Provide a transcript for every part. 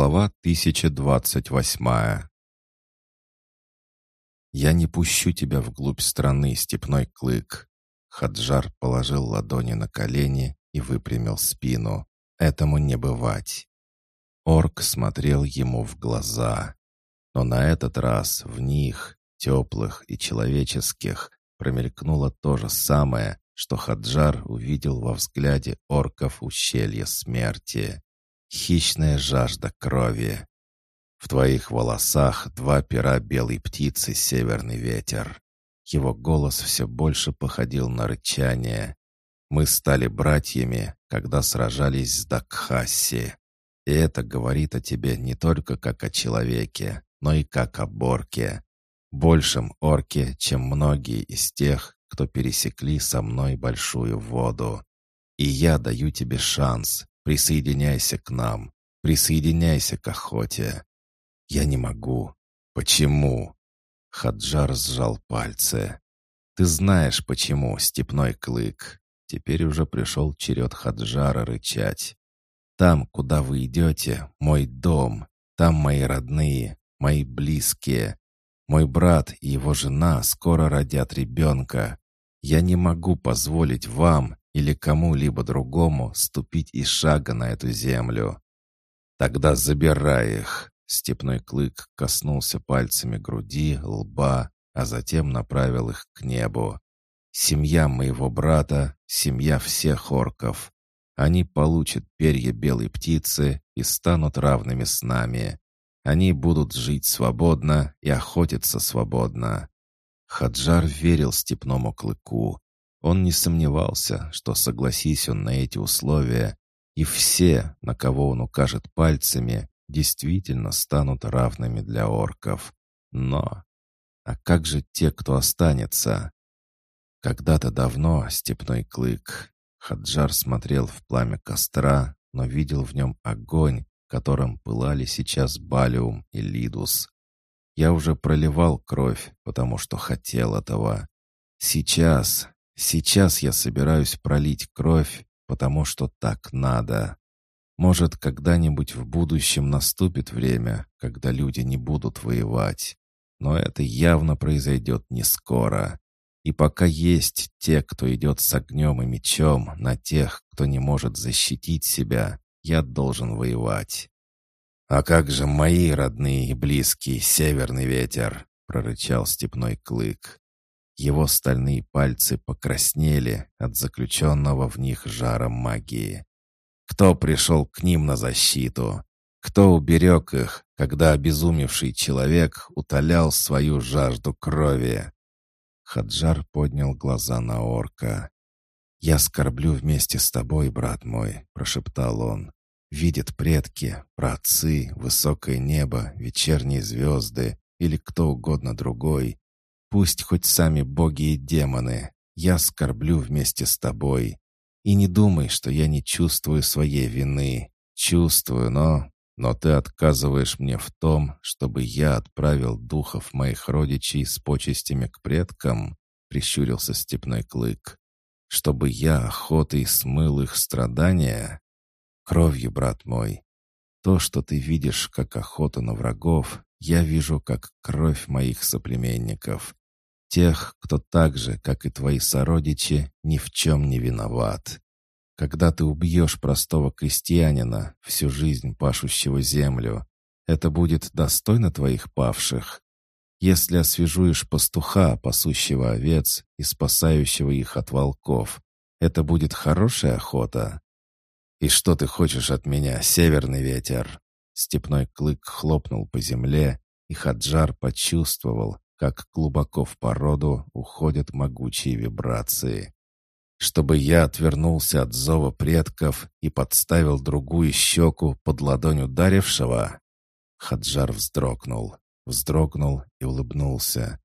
Глава 1028 «Я не пущу тебя вглубь страны, степной клык!» Хаджар положил ладони на колени и выпрямил спину. «Этому не бывать!» Орк смотрел ему в глаза. Но на этот раз в них, теплых и человеческих, промелькнуло то же самое, что Хаджар увидел во взгляде орков ущелья смерти. Хищная жажда крови. В твоих волосах два пера белой птицы «Северный ветер». Его голос все больше походил на рычание. Мы стали братьями, когда сражались с Дакхасси. И это говорит о тебе не только как о человеке, но и как о Борке. Большем орке, чем многие из тех, кто пересекли со мной большую воду. И я даю тебе шанс, Присоединяйся к нам. Присоединяйся к охоте. Я не могу. Почему? Хаджар сжал пальцы. Ты знаешь, почему, степной клык. Теперь уже пришел черед Хаджара рычать. Там, куда вы идете, мой дом. Там мои родные, мои близкие. Мой брат и его жена скоро родят ребенка. Я не могу позволить вам, или кому-либо другому ступить и шага на эту землю. Тогда забирай их. Степной клык коснулся пальцами груди, лба, а затем направил их к небу. Семья моего брата, семья всех орков. Они получат перья белой птицы и станут равными с нами. Они будут жить свободно и охотиться свободно. Хаджар верил степному клыку. Он не сомневался, что согласись он на эти условия, и все, на кого он укажет пальцами, действительно станут равными для орков. Но... А как же те, кто останется? Когда-то давно степной клык. Хаджар смотрел в пламя костра, но видел в нем огонь, которым пылали сейчас Балиум и Лидус. Я уже проливал кровь, потому что хотел этого. Сейчас, Сейчас я собираюсь пролить кровь, потому что так надо. Может, когда-нибудь в будущем наступит время, когда люди не будут воевать. Но это явно произойдет не скоро. И пока есть те, кто идет с огнем и мечом на тех, кто не может защитить себя, я должен воевать. «А как же мои родные и близкие, северный ветер?» — прорычал степной клык. Его стальные пальцы покраснели от заключенного в них жара магии. Кто пришел к ним на защиту? Кто уберег их, когда обезумевший человек утолял свою жажду крови? Хаджар поднял глаза на орка. «Я скорблю вместе с тобой, брат мой», — прошептал он. «Видят предки, праотцы, высокое небо, вечерние звезды или кто угодно другой. Пусть хоть сами боги и демоны, я скорблю вместе с тобой. И не думай, что я не чувствую своей вины. Чувствую, но... Но ты отказываешь мне в том, чтобы я отправил духов моих родичей с почестями к предкам, прищурился степной клык. Чтобы я охотой смыл их страдания? Кровью, брат мой. То, что ты видишь как охота на врагов, я вижу как кровь моих соплеменников. Тех, кто так же, как и твои сородичи, ни в чем не виноват. Когда ты убьешь простого крестьянина, всю жизнь пашущего землю, это будет достойно твоих павших. Если освежуешь пастуха, пасущего овец и спасающего их от волков, это будет хорошая охота. И что ты хочешь от меня, северный ветер? Степной клык хлопнул по земле, и Хаджар почувствовал, как глубоко в породу уходят могучие вибрации. Чтобы я отвернулся от зова предков и подставил другую щеку под ладонь ударившего? Хаджар вздрогнул, вздрогнул и улыбнулся.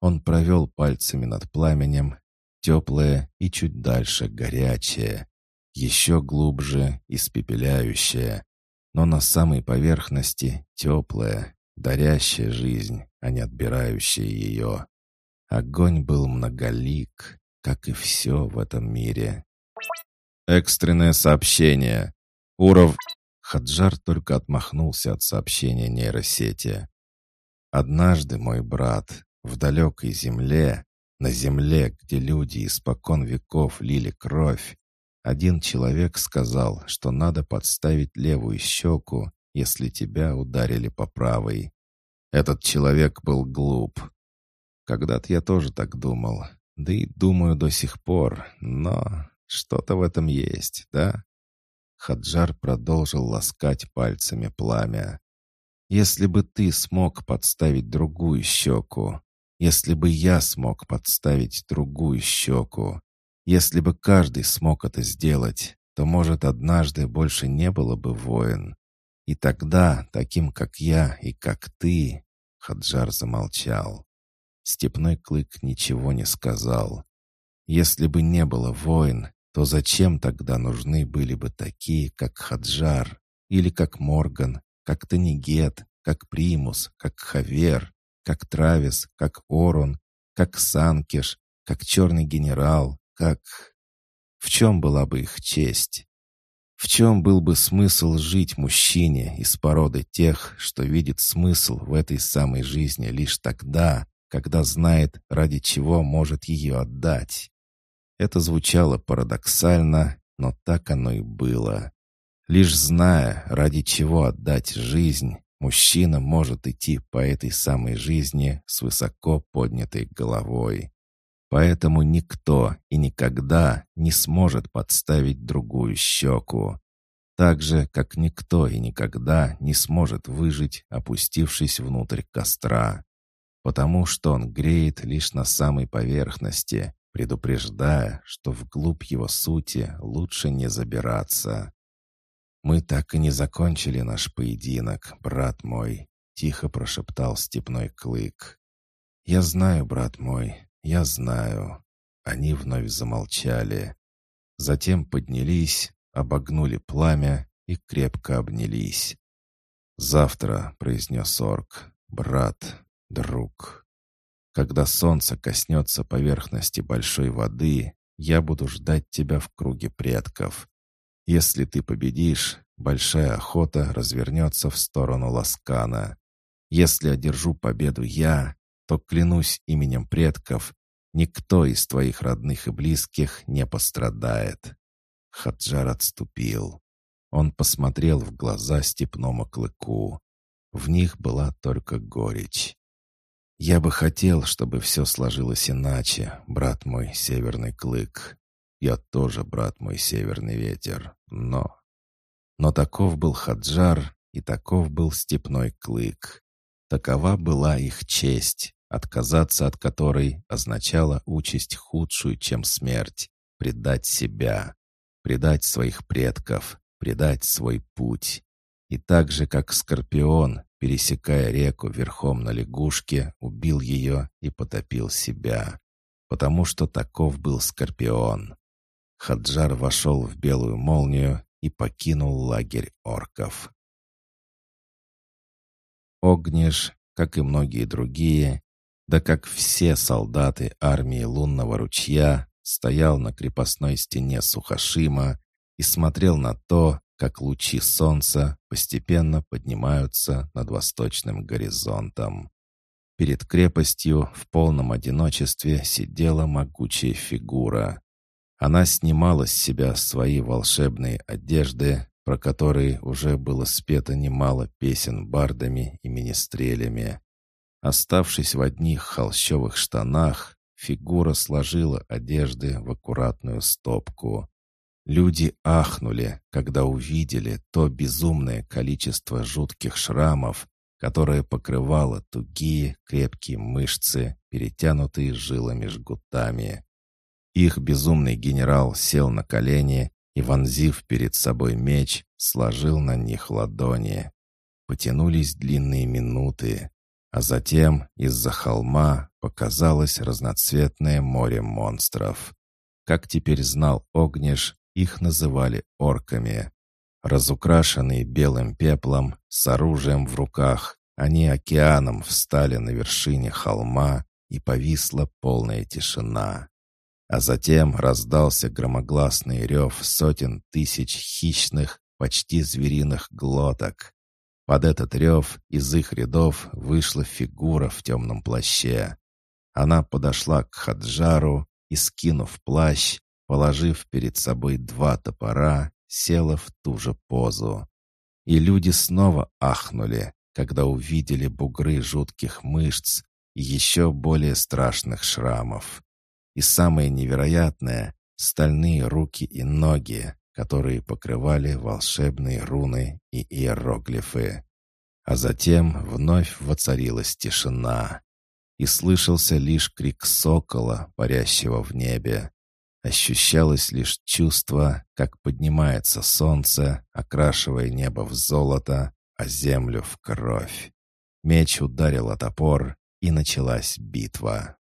Он провел пальцами над пламенем, теплое и чуть дальше горячее, еще глубже испепеляющее, но на самой поверхности теплое, дарящая жизнь, а не отбирающая ее. Огонь был многолик, как и все в этом мире. Экстренное сообщение. Уров... Хаджар только отмахнулся от сообщения нейросети. «Однажды, мой брат, в далекой земле, на земле, где люди испокон веков лили кровь, один человек сказал, что надо подставить левую щеку, если тебя ударили по правой. Этот человек был глуп. Когда-то я тоже так думал, да и думаю до сих пор, но что-то в этом есть, да? Хаджар продолжил ласкать пальцами пламя. «Если бы ты смог подставить другую щеку, если бы я смог подставить другую щеку, если бы каждый смог это сделать, то, может, однажды больше не было бы воин. И тогда, таким как я и как ты...» Хаджар замолчал. Степной клык ничего не сказал. «Если бы не было войн, то зачем тогда нужны были бы такие, как Хаджар, или как Морган, как Танигет, как Примус, как Хавер, как Травис, как Орон, как Санкиш, как Черный Генерал, как... В чем была бы их честь? В чем был бы смысл жить мужчине из породы тех, что видит смысл в этой самой жизни лишь тогда, когда знает, ради чего может ее отдать? Это звучало парадоксально, но так оно и было. Лишь зная, ради чего отдать жизнь, мужчина может идти по этой самой жизни с высоко поднятой головой. Поэтому никто и никогда не сможет подставить другую щеку. Так же, как никто и никогда не сможет выжить, опустившись внутрь костра. Потому что он греет лишь на самой поверхности, предупреждая, что вглубь его сути лучше не забираться. «Мы так и не закончили наш поединок, брат мой», — тихо прошептал степной клык. «Я знаю, брат мой, я знаю». Они вновь замолчали. Затем поднялись, обогнули пламя и крепко обнялись. «Завтра», — произнес орк, — «брат, друг». Когда солнце коснется поверхности большой воды, я буду ждать тебя в круге предков. Если ты победишь, большая охота развернется в сторону Ласкана. Если одержу победу я, то, клянусь именем предков, никто из твоих родных и близких не пострадает». Хаджар отступил. Он посмотрел в глаза степному клыку. В них была только горечь. «Я бы хотел, чтобы все сложилось иначе, брат мой северный клык. Я тоже, брат мой северный ветер, но...» Но таков был Хаджар, и таков был степной клык. Такова была их честь, отказаться от которой означало участь худшую, чем смерть, предать себя, предать своих предков, предать свой путь. И так же, как Скорпион, пересекая реку верхом на лягушке, убил ее и потопил себя. Потому что таков был Скорпион. Хаджар вошел в белую молнию и покинул лагерь орков. Огниш, как и многие другие, да как все солдаты армии лунного ручья, стоял на крепостной стене Сухашима и смотрел на то, как лучи солнца постепенно поднимаются над восточным горизонтом. Перед крепостью в полном одиночестве сидела могучая фигура. Она снимала с себя свои волшебные одежды, про которые уже было спето немало песен бардами и министрелями. Оставшись в одних холщовых штанах, фигура сложила одежды в аккуратную стопку. Люди ахнули, когда увидели то безумное количество жутких шрамов, которое покрывало тугие крепкие мышцы, перетянутые жилами-жгутами. Их безумный генерал сел на колени и, вонзив перед собой меч, сложил на них ладони. Потянулись длинные минуты, а затем из-за холма показалось разноцветное море монстров. Как теперь знал Огниш, их называли орками. Разукрашенные белым пеплом, с оружием в руках, они океаном встали на вершине холма, и повисла полная тишина. А затем раздался громогласный рев сотен тысяч хищных, почти звериных глоток. Под этот рев из их рядов вышла фигура в темном плаще. Она подошла к Хаджару и, скинув плащ, положив перед собой два топора, села в ту же позу. И люди снова ахнули, когда увидели бугры жутких мышц и еще более страшных шрамов. И самое невероятное — стальные руки и ноги, которые покрывали волшебные руны и иероглифы. А затем вновь воцарилась тишина, и слышался лишь крик сокола, парящего в небе. Ощущалось лишь чувство, как поднимается солнце, окрашивая небо в золото, а землю в кровь. Меч ударил о топор, и началась битва.